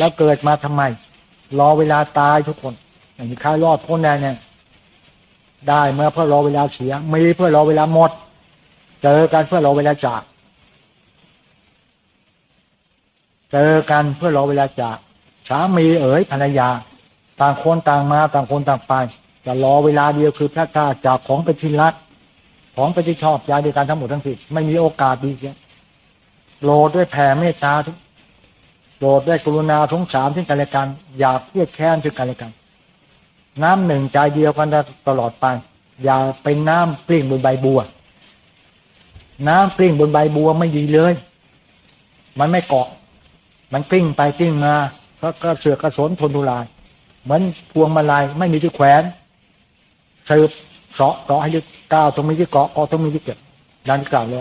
แล้วเกิดมาทำไม รอเวลาตายทุกคน อย่างนี้ใครรอดพ้นได้เนี่ย ได้เมื่อเพื่อรอเวลาเสียมีเพื่อรอเวลาหมด เจอกันเพื่อรอเวลาจาก เจอกันเพื่อรอเวลาจากสามีเอ๋ยภรรยา ต่างคนต่างมาต่างคนต่างไปจะรอเวลาเดียวคือพระกาจากของเป็นที่รักของเป็นที่ชอบใจในการทั้งหมดทั้งสิ้นไม่มีโอกาสดีเสียโปรดด้วยแผ่เมตตาทุก โปรดด้กรุณาสงสารซึ่งกันและกัน อย่าเครียดแค้นซึ่งกันและกัน น้ำหนึ่งใจเดียวกันตลอดไป อย่าเป็นน้ำกลิ้งบนใบบัว น้ำกลิ้งบนใบบัวไม่ดีเลย มันไม่เกาะ มันกลิ้งไปกลิ้งมาก็เสือกกระสนทนทุราย เหมือนพวงมาลัยไม่มีที่แขวนสืบเสาะเสาะให้ยึดก้าวตรงมีที่เกาะเกาะตรงมีที่เก็บดันกล่าวเลย